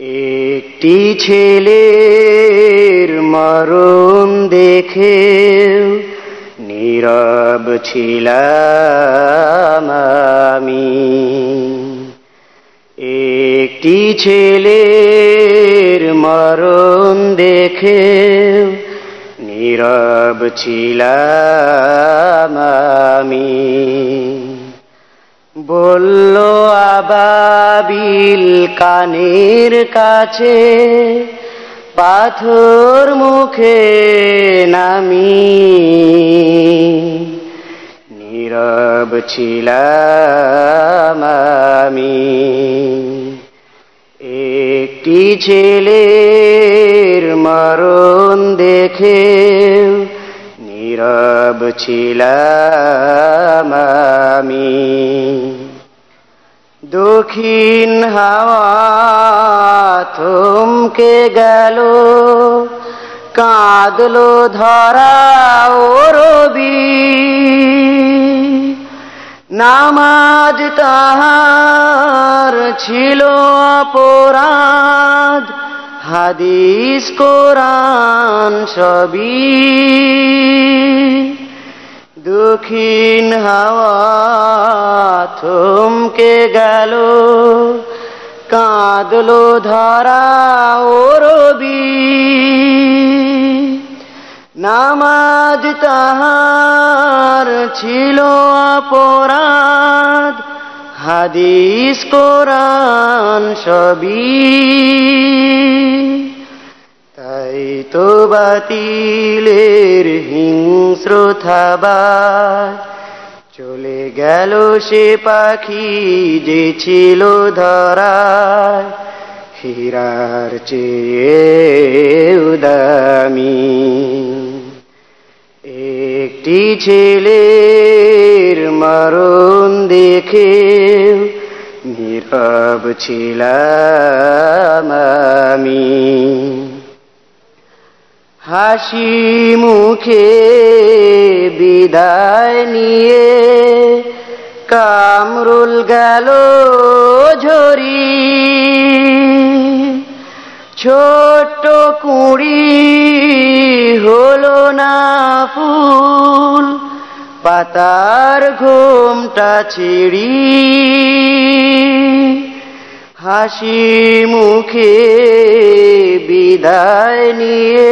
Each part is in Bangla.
একটি ছেলের মরণ দেখে নীরব ছিলাম আমি। একটি ছেলের মরণ দেখে নীরব ছিলাম আমি। বলল আবাবিল কানের কাছে, পাথর মুখে নামি। নীরব ছিলাম আমি। একটি ছেলের মরণ দেখে নীরব ছিলাম আমি। দক্ষিণ হাওয়া থমকে গেল। কাঁদলো ধরা ও রবি নামাজ তাহার ছিল অপরাধ। হাদিস, কোরআন সবই। দক্ষিণ হাওয়া থমকে গেল। কাঁদলো ধরা ও রবি নামাজ তাহার ছিল অপরাধ। হাদিস, কোরআন সবই। তাই তো বাতিলের হিংস্র থাবার চলে গেল সে পাখি যে ছিল ধরায়। হীরার চেয়ে উদামি। একটি ছেলের মরণ দেখে নীরব ছিলাম আমি। হাসি মুখে বিদায় নিয়ে কামরুল গেল ঝরি। ছোট কুড়ি হলো না ফুল, পাতার ঘুমটা ছিড়ি। হাসি মুখে বিদায় নিয়ে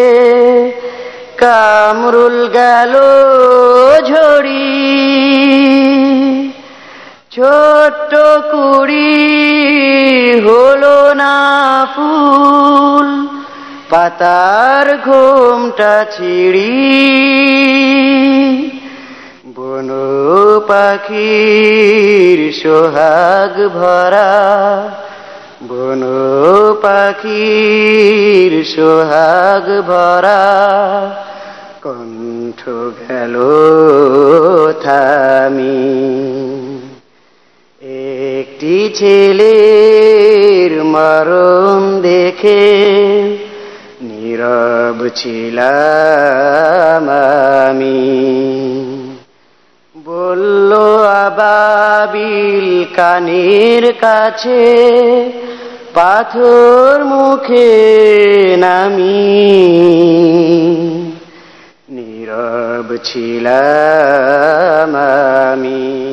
কামরুল গেল ঝড়ি। ছোট্ট কুড়ি হলো না ফুল, পাতার ঘুমটা ছিড়ি। বন পাখির সোহাগ ভরা বন পাখির সোহাগ ভরা কণ্ঠ গেল থামি। একটি ছেলের মরণ দেখে নীরব ছিলাম কানের কাছে পাথর মুখে নামি। নীরব ছিলাম আমি।